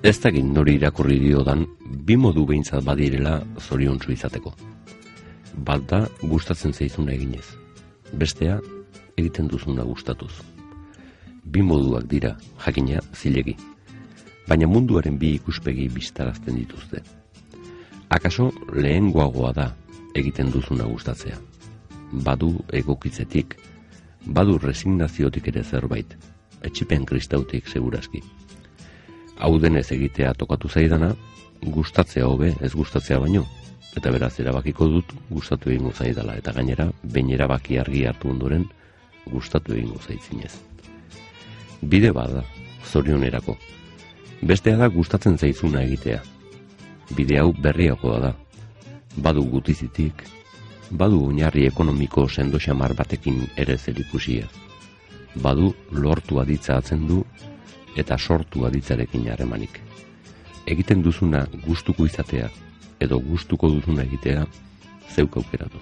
Ez dakit nori irakurri diodan, bi modu behintzat badirela zoriontsu izateko. Bat da, gustatzen zaizuna eginez. Bestea, egiten duzuna gustatuz. Bi moduak dira, jakina, zilegi. Baina munduaren bi ikuspegi biztarazten dituzte. Akaso lehen guagoa da egiten duzuna gustatzea. Badu egokitzetik, badu resignaziotik ere zerbait, etxipen kristautik segurazki. Hau denez egitea tokatu zaidana, gustatzea hobe ez gustatzea baino, eta beraz erabakiko dut gustatu egingo zaidala, eta gainera, behin erabaki argi hartu ondoren, gustatu egingo zaitzinez. Bide bada, zorionerako. Bestea da gustatzen zaizuna egitea. Bide hau berriagoa da. Badu gutizitik, badu oinarri ekonomiko sendo xamar batekin ere zerikusia. Badu lortu aditza atzen du eta sortu aditzarekin harremanik. Egiten duzuna gustuko izatea edo gustuko duzuna egitea zeuk aukeratu.